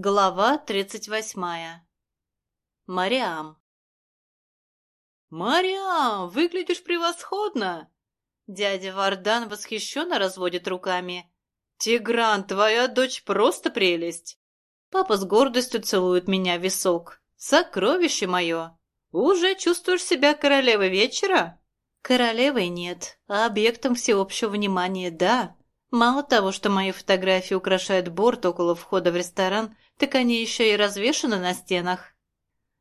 Глава тридцать восьмая. Мариам. «Мариам, выглядишь превосходно!» Дядя Вардан восхищенно разводит руками. «Тигран, твоя дочь просто прелесть!» Папа с гордостью целует меня в висок. «Сокровище мое! Уже чувствуешь себя королевой вечера?» Королевой нет, а объектом всеобщего внимания – да. Мало того, что мои фотографии украшают борт около входа в ресторан, так они еще и развешаны на стенах.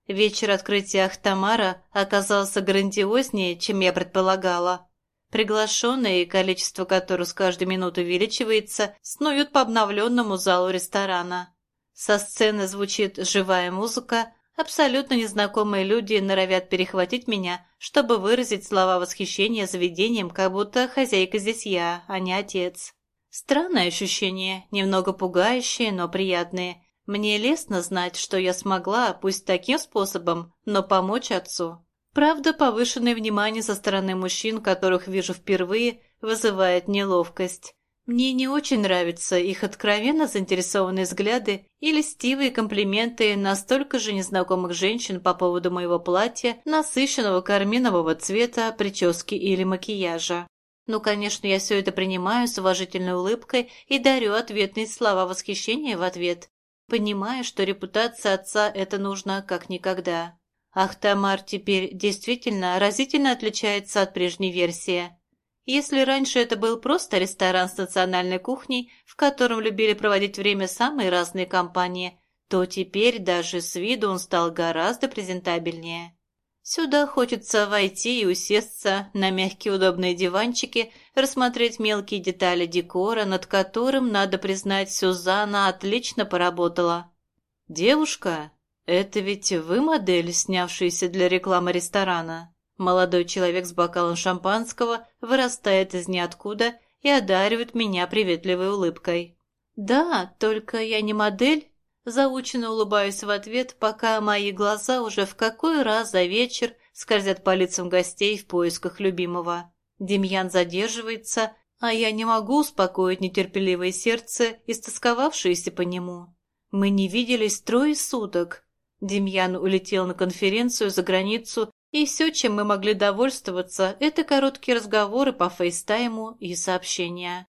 Вечер открытия Ахтамара оказался грандиознее, чем я предполагала. Приглашенные, количество которых с каждой минутой увеличивается, снуют по обновленному залу ресторана. Со сцены звучит живая музыка, абсолютно незнакомые люди норовят перехватить меня, чтобы выразить слова восхищения заведением, как будто хозяйка здесь я, а не отец. Странное ощущение, немного пугающее, но приятное. Мне лестно знать, что я смогла, пусть таким способом, но помочь отцу. Правда, повышенное внимание со стороны мужчин, которых вижу впервые, вызывает неловкость. Мне не очень нравятся их откровенно заинтересованные взгляды и льстивые комплименты настолько же незнакомых женщин по поводу моего платья, насыщенного карминового цвета, прически или макияжа. Ну, конечно, я все это принимаю с уважительной улыбкой и дарю ответные слова восхищения в ответ, понимая, что репутация отца это нужно как никогда. Ахтамар теперь действительно разительно отличается от прежней версии. Если раньше это был просто ресторан с национальной кухней, в котором любили проводить время самые разные компании, то теперь даже с виду он стал гораздо презентабельнее. Сюда хочется войти и усесться на мягкие удобные диванчики, рассмотреть мелкие детали декора, над которым, надо признать, Сюзанна отлично поработала. «Девушка, это ведь вы модель, снявшаяся для рекламы ресторана?» Молодой человек с бокалом шампанского вырастает из ниоткуда и одаривает меня приветливой улыбкой. «Да, только я не модель, Заученно улыбаюсь в ответ, пока мои глаза уже в какой раз за вечер скользят по лицам гостей в поисках любимого. Демьян задерживается, а я не могу успокоить нетерпеливое сердце, истосковавшееся по нему. Мы не виделись трое суток. Демьян улетел на конференцию за границу, и все, чем мы могли довольствоваться, это короткие разговоры по фейстайму и сообщения.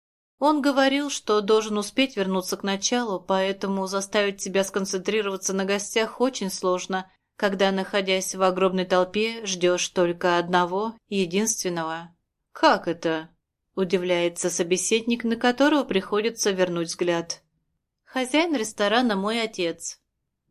Он говорил, что должен успеть вернуться к началу, поэтому заставить себя сконцентрироваться на гостях очень сложно, когда, находясь в огромной толпе, ждешь только одного, единственного. «Как это?» – удивляется собеседник, на которого приходится вернуть взгляд. «Хозяин ресторана мой отец».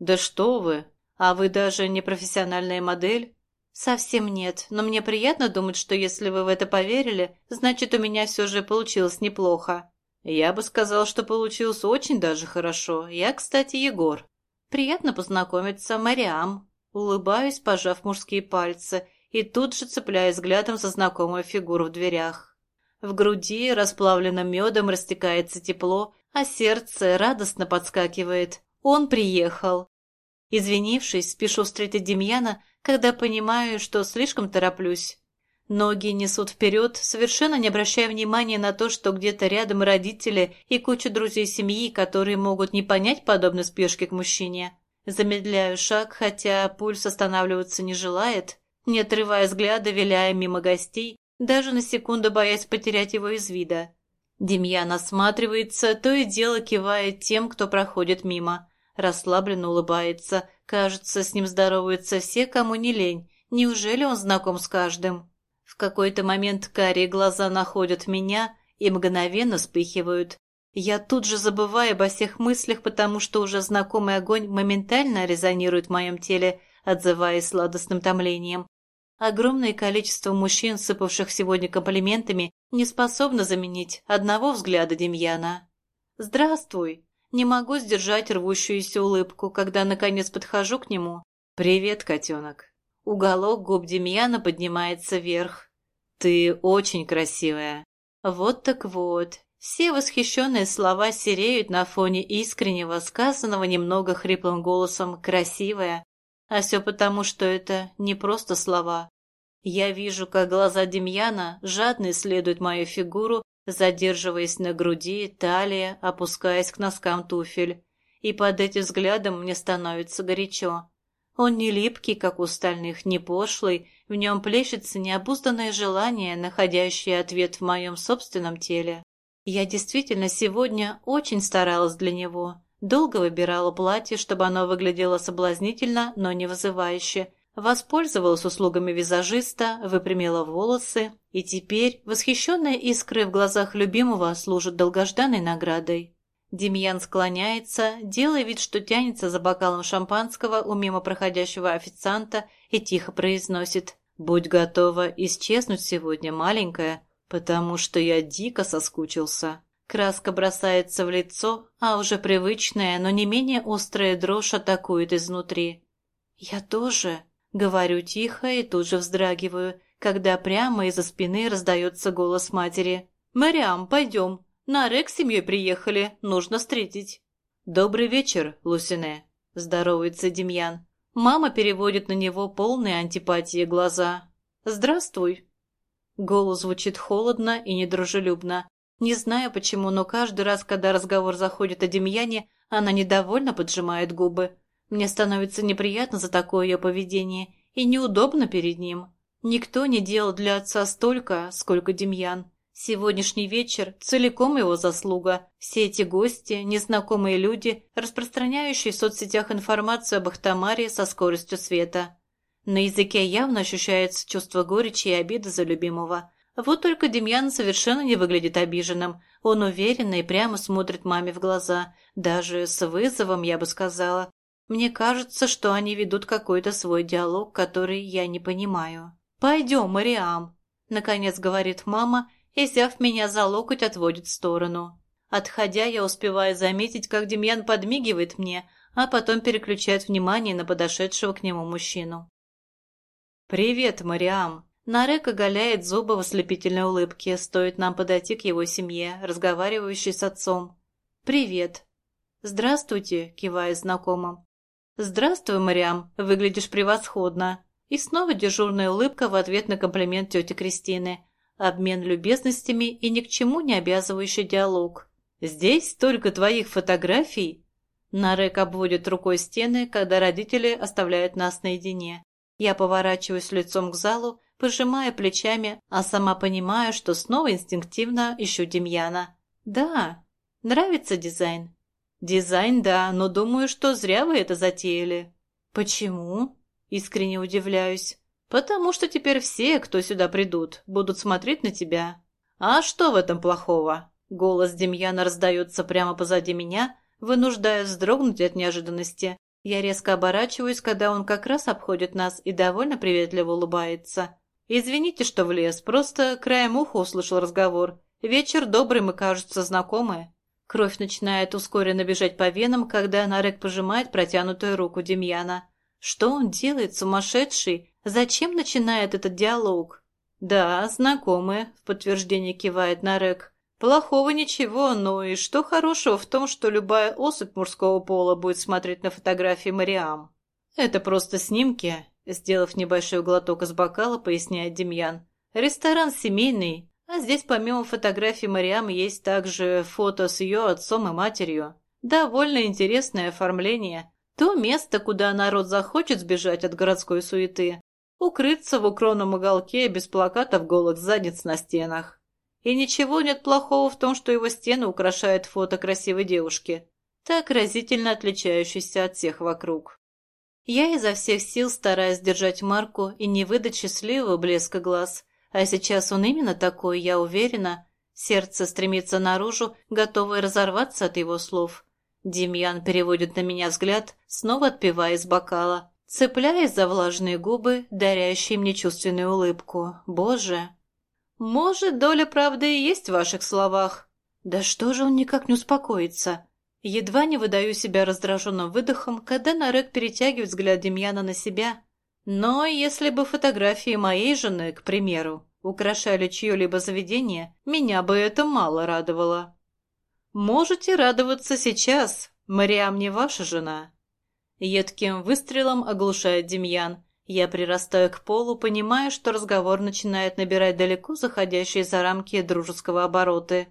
«Да что вы! А вы даже не профессиональная модель?» «Совсем нет, но мне приятно думать, что если вы в это поверили, значит, у меня все же получилось неплохо». «Я бы сказал, что получилось очень даже хорошо. Я, кстати, Егор». «Приятно познакомиться, Мариам». Улыбаюсь, пожав мужские пальцы, и тут же цепляюсь взглядом за знакомую фигуру в дверях. В груди расплавленным медом растекается тепло, а сердце радостно подскакивает. Он приехал. Извинившись, спешу встретить Демьяна, когда понимаю, что слишком тороплюсь. Ноги несут вперед, совершенно не обращая внимания на то, что где-то рядом родители и куча друзей семьи, которые могут не понять подобной спешки к мужчине. Замедляю шаг, хотя пульс останавливаться не желает, не отрывая взгляда, виляя мимо гостей, даже на секунду боясь потерять его из вида. Демьян осматривается, то и дело кивает тем, кто проходит мимо. Расслабленно улыбается, Кажется, с ним здороваются все, кому не лень. Неужели он знаком с каждым? В какой-то момент карие глаза находят меня и мгновенно вспыхивают. Я тут же забываю обо всех мыслях, потому что уже знакомый огонь моментально резонирует в моем теле, отзываясь сладостным томлением. Огромное количество мужчин, сыпавших сегодня комплиментами, не способно заменить одного взгляда Демьяна. «Здравствуй!» Не могу сдержать рвущуюся улыбку, когда наконец подхожу к нему. «Привет, котенок». Уголок губ Демьяна поднимается вверх. «Ты очень красивая». Вот так вот. Все восхищенные слова сереют на фоне искреннего, сказанного немного хриплым голосом «красивая». А все потому, что это не просто слова. Я вижу, как глаза Демьяна жадно исследуют мою фигуру задерживаясь на груди, талии, опускаясь к носкам туфель. и под этим взглядом мне становится горячо. Он не липкий, как у остальных, не пошлый, в нем плещется необузданное желание, находящее ответ в моем собственном теле. Я действительно сегодня очень старалась для него. Долго выбирала платье, чтобы оно выглядело соблазнительно, но не вызывающе. Воспользовалась услугами визажиста, выпрямила волосы, и теперь восхищенная искрой в глазах любимого служит долгожданной наградой. Демьян склоняется, делая вид, что тянется за бокалом шампанского у мимо проходящего официанта и тихо произносит «Будь готова исчезнуть сегодня, маленькая, потому что я дико соскучился». Краска бросается в лицо, а уже привычная, но не менее острая дрожь атакует изнутри. «Я тоже», — говорю тихо и тут же вздрагиваю, когда прямо из-за спины раздается голос матери. «Мариам, пойдем. На Рек с семьей приехали, нужно встретить». «Добрый вечер, Лусине», — здоровается Демьян. Мама переводит на него полные антипатии глаза. «Здравствуй». Голос звучит холодно и недружелюбно. Не знаю почему, но каждый раз, когда разговор заходит о Демьяне, она недовольно поджимает губы. Мне становится неприятно за такое ее поведение и неудобно перед ним. Никто не делал для отца столько, сколько Демьян. Сегодняшний вечер – целиком его заслуга. Все эти гости, незнакомые люди, распространяющие в соцсетях информацию об Ахтамаре со скоростью света. На языке явно ощущается чувство горечи и обиды за любимого. Вот только Демьян совершенно не выглядит обиженным. Он уверенно и прямо смотрит маме в глаза. Даже с вызовом, я бы сказала. Мне кажется, что они ведут какой-то свой диалог, который я не понимаю. «Пойдем, Мариам», — наконец говорит мама, и, взяв меня за локоть, отводит в сторону. Отходя, я успеваю заметить, как Демьян подмигивает мне, а потом переключает внимание на подошедшего к нему мужчину. «Привет, Мариам!» Нарек оголяет зубы в ослепительной улыбке, стоит нам подойти к его семье, разговаривающей с отцом. «Привет!» «Здравствуйте!» – кивая знакомым. «Здравствуй, Мариам, выглядишь превосходно!» И снова дежурная улыбка в ответ на комплимент тети Кристины. Обмен любезностями и ни к чему не обязывающий диалог. «Здесь столько твоих фотографий!» Нарек обводит рукой стены, когда родители оставляют нас наедине. Я поворачиваюсь лицом к залу, пожимая плечами, а сама понимаю, что снова инстинктивно ищу Демьяна. «Да, нравится дизайн?» «Дизайн, да, но думаю, что зря вы это затеяли». «Почему?» – искренне удивляюсь. «Потому что теперь все, кто сюда придут, будут смотреть на тебя». «А что в этом плохого?» Голос Демьяна раздается прямо позади меня, вынуждая вздрогнуть от неожиданности. Я резко оборачиваюсь, когда он как раз обходит нас и довольно приветливо улыбается. «Извините, что влез, просто краем уха услышал разговор. Вечер добрый, мы, кажется, знакомы». Кровь начинает ускоренно бежать по венам, когда Нарек пожимает протянутую руку Демьяна. Что он делает, сумасшедший? Зачем начинает этот диалог? «Да, знакомы», — в подтверждение кивает Нарек. Плохого ничего, но и что хорошего в том, что любая особь мужского пола будет смотреть на фотографии Мариам? Это просто снимки, сделав небольшой глоток из бокала, поясняет Демьян. Ресторан семейный, а здесь помимо фотографий Мариам есть также фото с ее отцом и матерью. Довольно интересное оформление. То место, куда народ захочет сбежать от городской суеты. Укрыться в укромном уголке без плакатов голых задниц на стенах. И ничего нет плохого в том, что его стены украшает фото красивой девушки, так разительно отличающейся от всех вокруг. Я изо всех сил стараюсь держать марку и не выдать счастливого блеска глаз, а сейчас он именно такой, я уверена. Сердце стремится наружу, готовое разорваться от его слов. Демьян переводит на меня взгляд, снова отпивая из бокала, цепляясь за влажные губы, дарящие мне чувственную улыбку. Боже! Может, доля правды и есть в ваших словах. Да что же он никак не успокоится? Едва не выдаю себя раздраженным выдохом, когда Нарек перетягивает взгляд Демьяна на себя. Но если бы фотографии моей жены, к примеру, украшали чье-либо заведение, меня бы это мало радовало. Можете радоваться сейчас, Мариам не ваша жена. Едким выстрелом оглушает Демьян, я прирастаю к полу, понимая, что разговор начинает набирать далеко заходящие за рамки дружеского обороты.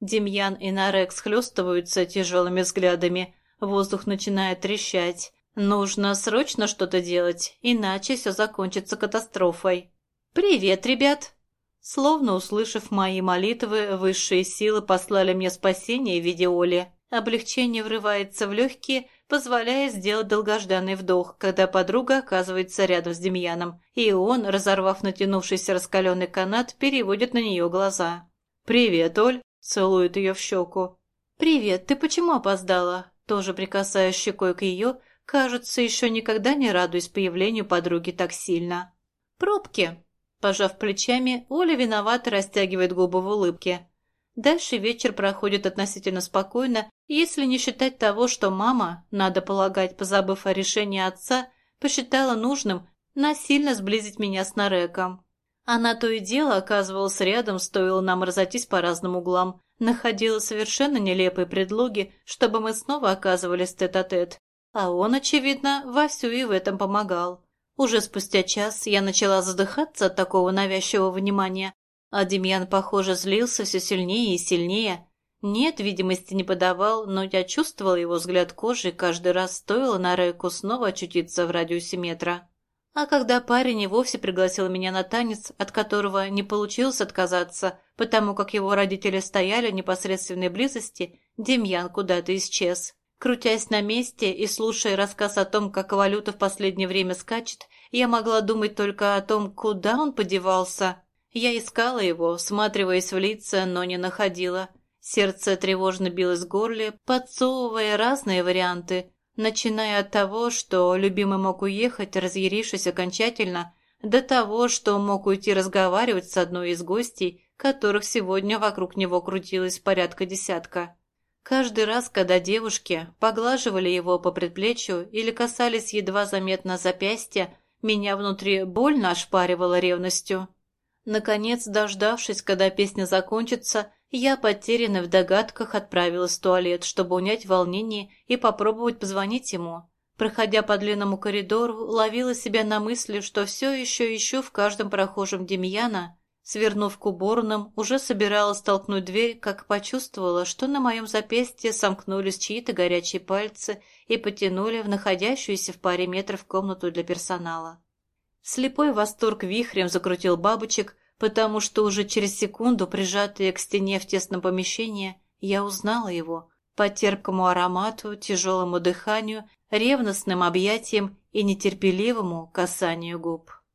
Демьян и Нарек схлестываются тяжелыми взглядами, Воздух начинает трещать. Нужно срочно что-то делать, иначе все закончится катастрофой. «Привет, ребят!» Словно услышав мои молитвы, высшие силы послали мне спасение в виде Оли. Облегчение врывается в легкие, позволяя сделать долгожданный вдох, когда подруга оказывается рядом с Демьяном, и он, разорвав натянувшийся раскаленный канат, переводит на нее глаза. «Привет, Оль!» – целует ее в щеку. «Привет, ты почему опоздала?» Тоже прикасаясь щекой к ее, кажется, еще никогда не радуясь появлению подруги так сильно. «Пробки!» Пожав плечами, Оля виновато растягивает губы в улыбке. Дальше вечер проходит относительно спокойно, если не считать того, что мама, надо полагать, позабыв о решении отца, посчитала нужным насильно сблизить меня с Нареком. Она то и дело оказывалась рядом, стоило нам разойтись по разным углам, находила совершенно нелепые предлоги, чтобы мы снова оказывались тет-а-тет. -тет. А он, очевидно, вовсю и в этом помогал. Уже спустя час я начала задыхаться от такого навязчивого внимания, а Демьян, похоже, злился все сильнее и сильнее. Нет, видимости не подавал, но я чувствовала его взгляд кожи, и каждый раз стоило на Рейку снова очутиться в радиусе метра. А когда парень и вовсе пригласил меня на танец, от которого не получилось отказаться, потому как его родители стояли в непосредственной близости, Демьян куда-то исчез. Крутясь на месте и слушая рассказ о том, как валюта в последнее время скачет, я могла думать только о том, куда он подевался. Я искала его, всматриваясь в лица, но не находила. Сердце тревожно билось в горле, подсовывая разные варианты, начиная от того, что любимый мог уехать, разъярившись окончательно, до того, что мог уйти разговаривать с одной из гостей, которых сегодня вокруг него крутилось порядка десятка. Каждый раз, когда девушки поглаживали его по предплечью или касались едва заметно запястья, меня внутри больно ошпаривало ревностью. Наконец, дождавшись, когда песня закончится, я, потерянно в догадках, отправилась в туалет, чтобы унять волнение и попробовать позвонить ему. Проходя по длинному коридору, ловила себя на мысли, что все еще ищу в каждом прохожем Демьяна. Свернув к уборным, уже собиралась толкнуть дверь, как почувствовала, что на моем запястье сомкнулись чьи-то горячие пальцы и потянули в находящуюся в паре метров комнату для персонала. Слепой восторг вихрем закрутил бабочек, потому что уже через секунду, прижатая к стене в тесном помещении, я узнала его по терпкому аромату, тяжелому дыханию, ревностным объятиям и нетерпеливому касанию губ.